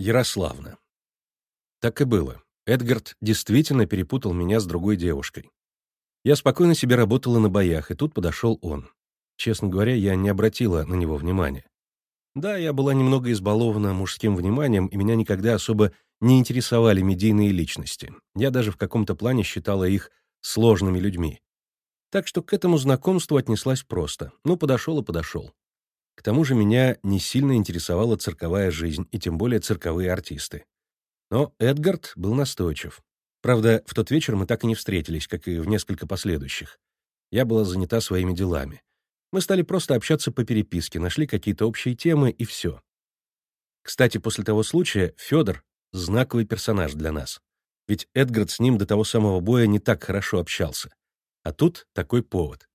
Ярославна. Так и было. Эдгард действительно перепутал меня с другой девушкой. Я спокойно себе работала на боях, и тут подошел он. Честно говоря, я не обратила на него внимания. Да, я была немного избалована мужским вниманием, и меня никогда особо не интересовали медийные личности. Я даже в каком-то плане считала их сложными людьми. Так что к этому знакомству отнеслась просто. Ну, подошел и подошел. К тому же меня не сильно интересовала цирковая жизнь, и тем более цирковые артисты. Но Эдгард был настойчив. Правда, в тот вечер мы так и не встретились, как и в несколько последующих. Я была занята своими делами. Мы стали просто общаться по переписке, нашли какие-то общие темы, и все. Кстати, после того случая Федор — знаковый персонаж для нас. Ведь Эдгард с ним до того самого боя не так хорошо общался. А тут такой повод.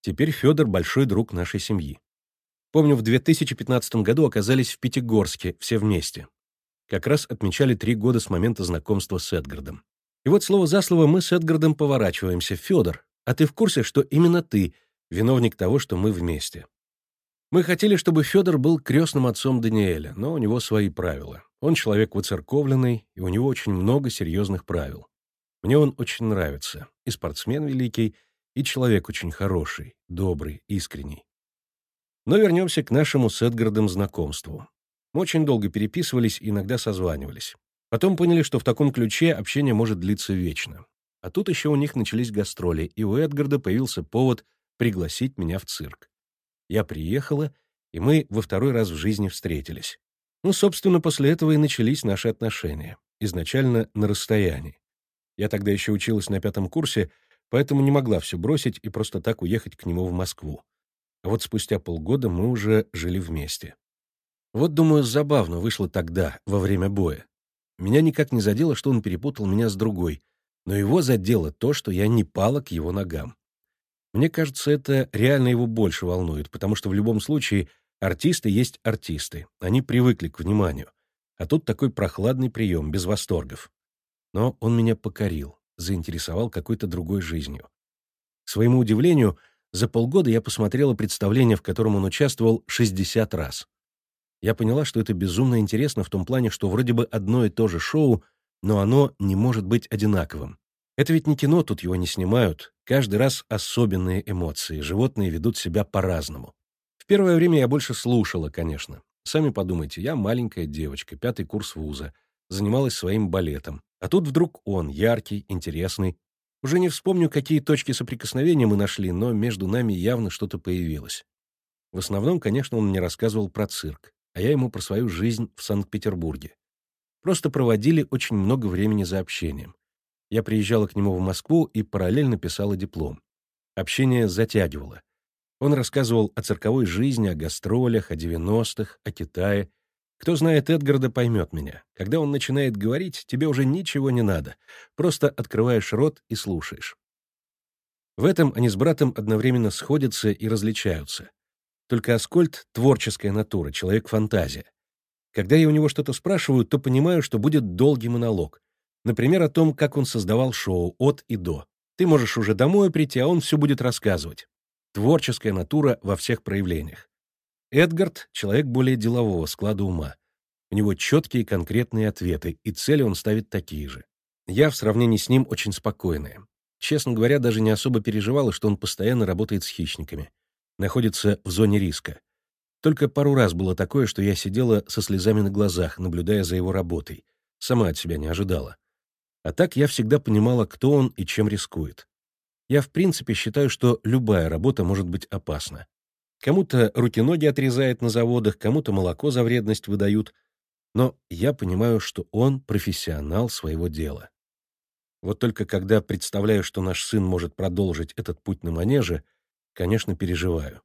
Теперь Федор — большой друг нашей семьи. Помню, в 2015 году оказались в Пятигорске, все вместе. Как раз отмечали три года с момента знакомства с Эдгардом. И вот слово за слово мы с Эдгардом поворачиваемся. «Федор, а ты в курсе, что именно ты виновник того, что мы вместе?» Мы хотели, чтобы Федор был крестным отцом Даниэля, но у него свои правила. Он человек выцерковленный, и у него очень много серьезных правил. Мне он очень нравится. И спортсмен великий, и человек очень хороший, добрый, искренний. Но вернемся к нашему с Эдгардом знакомству. Мы очень долго переписывались иногда созванивались. Потом поняли, что в таком ключе общение может длиться вечно. А тут еще у них начались гастроли, и у Эдгарда появился повод пригласить меня в цирк. Я приехала, и мы во второй раз в жизни встретились. Ну, собственно, после этого и начались наши отношения. Изначально на расстоянии. Я тогда еще училась на пятом курсе, поэтому не могла все бросить и просто так уехать к нему в Москву. А вот спустя полгода мы уже жили вместе. Вот, думаю, забавно вышло тогда, во время боя. Меня никак не задело, что он перепутал меня с другой, но его задело то, что я не пала к его ногам. Мне кажется, это реально его больше волнует, потому что в любом случае артисты есть артисты, они привыкли к вниманию. А тут такой прохладный прием, без восторгов. Но он меня покорил, заинтересовал какой-то другой жизнью. К своему удивлению, за полгода я посмотрела представление, в котором он участвовал 60 раз. Я поняла, что это безумно интересно в том плане, что вроде бы одно и то же шоу, но оно не может быть одинаковым. Это ведь не кино, тут его не снимают. Каждый раз особенные эмоции, животные ведут себя по-разному. В первое время я больше слушала, конечно. Сами подумайте, я маленькая девочка, пятый курс вуза, занималась своим балетом. А тут вдруг он, яркий, интересный, уже не вспомню, какие точки соприкосновения мы нашли, но между нами явно что-то появилось. В основном, конечно, он мне рассказывал про цирк, а я ему про свою жизнь в Санкт-Петербурге. Просто проводили очень много времени за общением. Я приезжала к нему в Москву и параллельно писала диплом. Общение затягивало. Он рассказывал о цирковой жизни, о гастролях, о 90-х, о Китае, кто знает Эдгарда, поймет меня. Когда он начинает говорить, тебе уже ничего не надо. Просто открываешь рот и слушаешь. В этом они с братом одновременно сходятся и различаются. Только Аскольд — творческая натура, человек-фантазия. Когда я у него что-то спрашиваю, то понимаю, что будет долгий монолог. Например, о том, как он создавал шоу от и до. Ты можешь уже домой прийти, а он все будет рассказывать. Творческая натура во всех проявлениях. Эдгард — человек более делового склада ума. У него четкие конкретные ответы, и цели он ставит такие же. Я в сравнении с ним очень спокойная. Честно говоря, даже не особо переживала, что он постоянно работает с хищниками. Находится в зоне риска. Только пару раз было такое, что я сидела со слезами на глазах, наблюдая за его работой. Сама от себя не ожидала. А так я всегда понимала, кто он и чем рискует. Я в принципе считаю, что любая работа может быть опасна. Кому-то руки-ноги отрезают на заводах, кому-то молоко за вредность выдают. Но я понимаю, что он профессионал своего дела. Вот только когда представляю, что наш сын может продолжить этот путь на манеже, конечно, переживаю.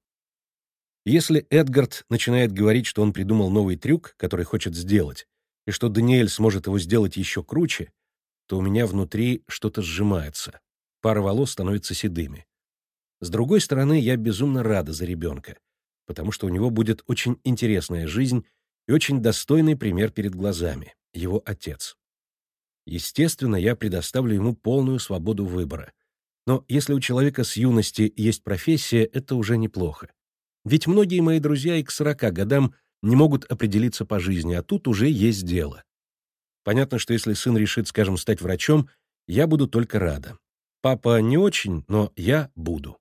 Если Эдгард начинает говорить, что он придумал новый трюк, который хочет сделать, и что Даниэль сможет его сделать еще круче, то у меня внутри что-то сжимается. Пара волос становится седыми. С другой стороны, я безумно рада за ребенка, потому что у него будет очень интересная жизнь и очень достойный пример перед глазами — его отец. Естественно, я предоставлю ему полную свободу выбора. Но если у человека с юности есть профессия, это уже неплохо. Ведь многие мои друзья и к 40 годам не могут определиться по жизни, а тут уже есть дело. Понятно, что если сын решит, скажем, стать врачом, я буду только рада. Папа не очень, но я буду.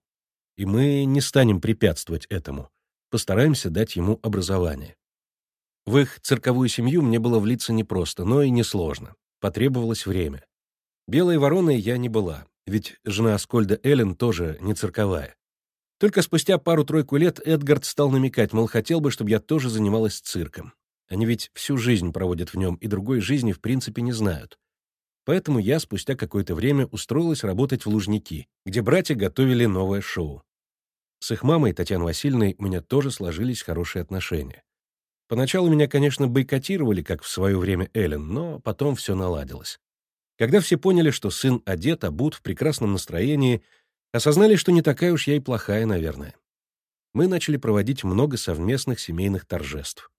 И мы не станем препятствовать этому. Постараемся дать ему образование. В их цирковую семью мне было влиться непросто, но и несложно. Потребовалось время. Белой вороной я не была, ведь жена Аскольда Эллен тоже не цирковая. Только спустя пару-тройку лет Эдгард стал намекать, мол, хотел бы, чтобы я тоже занималась цирком. Они ведь всю жизнь проводят в нем и другой жизни в принципе не знают. Поэтому я спустя какое-то время устроилась работать в Лужники, где братья готовили новое шоу. С их мамой, Татьяной Васильевной, у меня тоже сложились хорошие отношения. Поначалу меня, конечно, бойкотировали, как в свое время Эллен, но потом все наладилось. Когда все поняли, что сын одет, обут, в прекрасном настроении, осознали, что не такая уж я и плохая, наверное. Мы начали проводить много совместных семейных торжеств.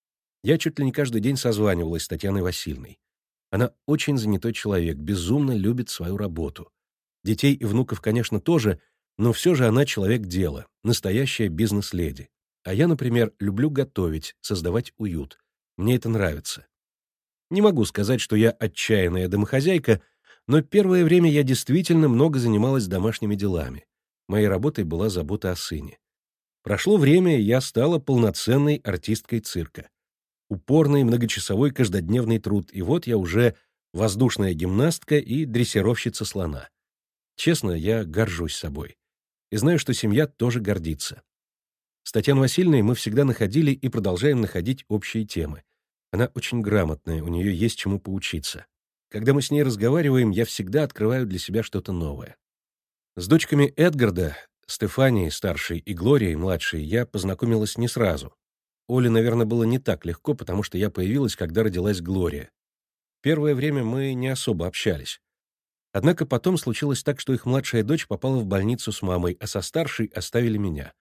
Я чуть ли не каждый день созванивалась с Татьяной Васильевной. Она очень занятой человек, безумно любит свою работу. Детей и внуков, конечно, тоже, но все же она человек дела, настоящая бизнес-леди. А я, например, люблю готовить, создавать уют. Мне это нравится. Не могу сказать, что я отчаянная домохозяйка, но первое время я действительно много занималась домашними делами. Моей работой была забота о сыне. Прошло время, и я стала полноценной артисткой цирка. Упорный многочасовой каждодневный труд, и вот я уже воздушная гимнастка и дрессировщица слона. Честно, я горжусь собой. И знаю, что семья тоже гордится. С Татьяной Васильевной мы всегда находили и продолжаем находить общие темы. Она очень грамотная, у нее есть чему поучиться. Когда мы с ней разговариваем, я всегда открываю для себя что-то новое. С дочками Эдгарда, Стефанией, старшей, и Глорией, младшей, я познакомилась не сразу. Оле, наверное, было не так легко, потому что я появилась, когда родилась Глория. Первое время мы не особо общались. Однако потом случилось так, что их младшая дочь попала в больницу с мамой, а со старшей оставили меня.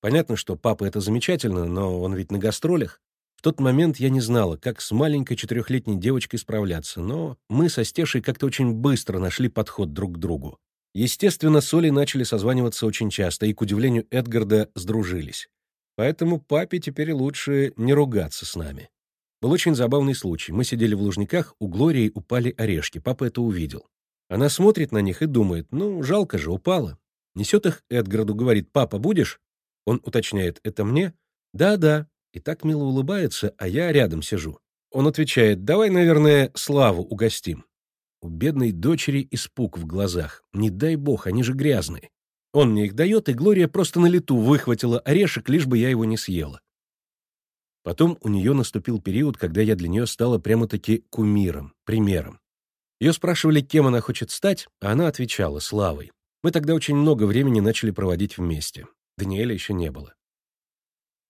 Понятно, что папа — это замечательно, но он ведь на гастролях. В тот момент я не знала, как с маленькой четырехлетней девочкой справляться, но мы со Стешей как-то очень быстро нашли подход друг к другу. Естественно, с Олей начали созваниваться очень часто, и, к удивлению Эдгарда, сдружились. Поэтому папе теперь лучше не ругаться с нами. Был очень забавный случай. Мы сидели в Лужниках, у Глории упали орешки. Папа это увидел. Она смотрит на них и думает, ну, жалко же, упала. Несет их Эдгарду, говорит, папа, будешь? Он уточняет, это мне? Да-да. И так мило улыбается, а я рядом сижу. Он отвечает, давай, наверное, Славу угостим. У бедной дочери испуг в глазах. Не дай бог, они же грязные. Он мне их дает, и Глория просто на лету выхватила орешек, лишь бы я его не съела. Потом у нее наступил период, когда я для нее стала прямо-таки кумиром, примером. Ее спрашивали, кем она хочет стать, а она отвечала — Славой. Мы тогда очень много времени начали проводить вместе. Даниэля еще не было.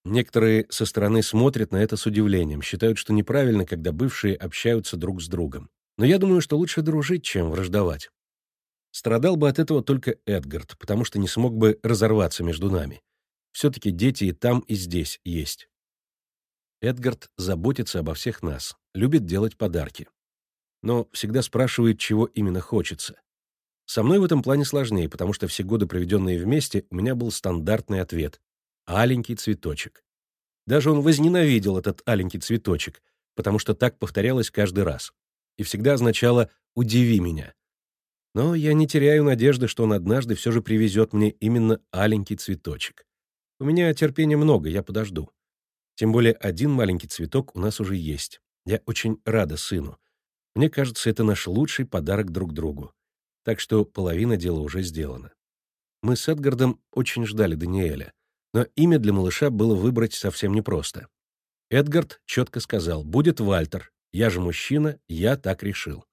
Некоторые со стороны смотрят на это с удивлением, считают, что неправильно, когда бывшие общаются друг с другом. Но я думаю, что лучше дружить, чем враждовать. Страдал бы от этого только Эдгард, потому что не смог бы разорваться между нами. Все-таки дети и там, и здесь есть. Эдгард заботится обо всех нас, любит делать подарки. Но всегда спрашивает, чего именно хочется. Со мной в этом плане сложнее, потому что все годы, проведенные вместе, у меня был стандартный ответ — аленький цветочек. Даже он возненавидел этот аленький цветочек, потому что так повторялось каждый раз. И всегда означало «удиви меня». Но я не теряю надежды, что он однажды все же привезет мне именно аленький цветочек. У меня терпения много, я подожду. Тем более один маленький цветок у нас уже есть. Я очень рада сыну. Мне кажется, это наш лучший подарок друг другу так что половина дела уже сделана. Мы с Эдгардом очень ждали Даниэля, но имя для малыша было выбрать совсем непросто. Эдгард четко сказал, будет Вальтер, я же мужчина, я так решил.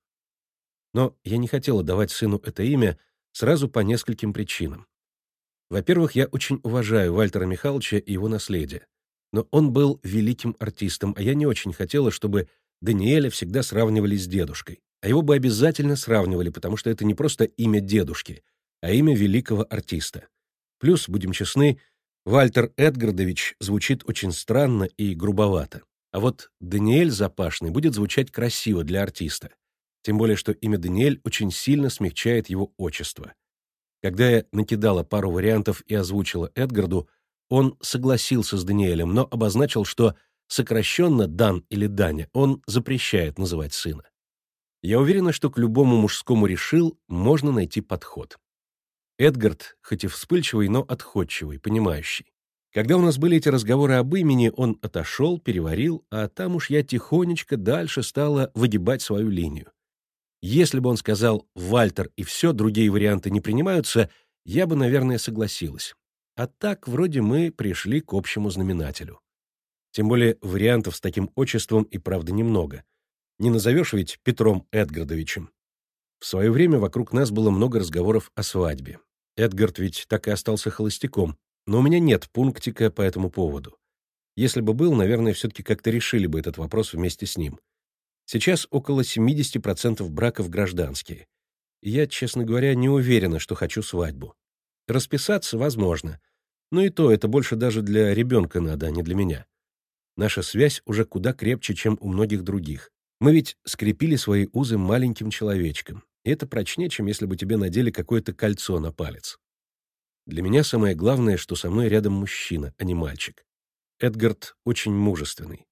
Но я не хотела давать сыну это имя сразу по нескольким причинам. Во-первых, я очень уважаю Вальтера Михайловича и его наследие. Но он был великим артистом, а я не очень хотела, чтобы Даниэля всегда сравнивали с дедушкой а его бы обязательно сравнивали, потому что это не просто имя дедушки, а имя великого артиста. Плюс, будем честны, Вальтер Эдгардович звучит очень странно и грубовато. А вот Даниэль Запашный будет звучать красиво для артиста. Тем более, что имя Даниэль очень сильно смягчает его отчество. Когда я накидала пару вариантов и озвучила Эдгарду, он согласился с Даниэлем, но обозначил, что сокращенно Дан или Даня, он запрещает называть сына. Я уверена, что к любому мужскому решил можно найти подход. Эдгард, хоть и вспыльчивый, но отходчивый, понимающий. Когда у нас были эти разговоры об имени, он отошел, переварил, а там уж я тихонечко дальше стала выгибать свою линию. Если бы он сказал «Вальтер» и все, другие варианты не принимаются, я бы, наверное, согласилась. А так, вроде мы пришли к общему знаменателю. Тем более вариантов с таким отчеством и правда немного. Не назовешь ведь Петром Эдгардовичем. В свое время вокруг нас было много разговоров о свадьбе. Эдгард ведь так и остался холостяком, но у меня нет пунктика по этому поводу. Если бы был, наверное, все-таки как-то решили бы этот вопрос вместе с ним. Сейчас около 70% браков гражданские. Я, честно говоря, не уверена, что хочу свадьбу. Расписаться возможно, но и то это больше даже для ребенка надо, а не для меня. Наша связь уже куда крепче, чем у многих других. Мы ведь скрепили свои узы маленьким человечком, и это прочнее, чем если бы тебе надели какое-то кольцо на палец. Для меня самое главное, что со мной рядом мужчина, а не мальчик. Эдгард очень мужественный.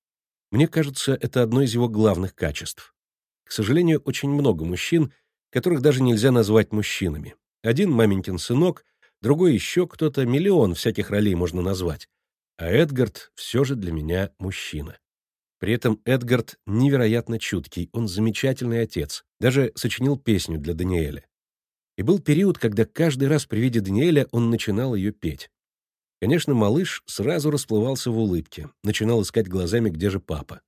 Мне кажется, это одно из его главных качеств. К сожалению, очень много мужчин, которых даже нельзя назвать мужчинами. Один маменькин сынок, другой еще кто-то, миллион всяких ролей можно назвать. А Эдгард все же для меня мужчина. При этом Эдгард невероятно чуткий, он замечательный отец, даже сочинил песню для Даниэля. И был период, когда каждый раз при виде Даниэля он начинал ее петь. Конечно, малыш сразу расплывался в улыбке, начинал искать глазами, где же папа.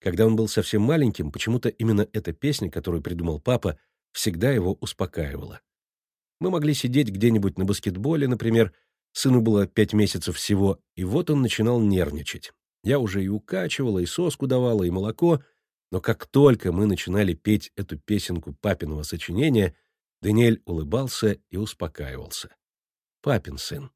Когда он был совсем маленьким, почему-то именно эта песня, которую придумал папа, всегда его успокаивала. Мы могли сидеть где-нибудь на баскетболе, например, сыну было пять месяцев всего, и вот он начинал нервничать. Я уже и укачивала, и соску давала, и молоко, но как только мы начинали петь эту песенку папиного сочинения, Даниэль улыбался и успокаивался. Папин сын.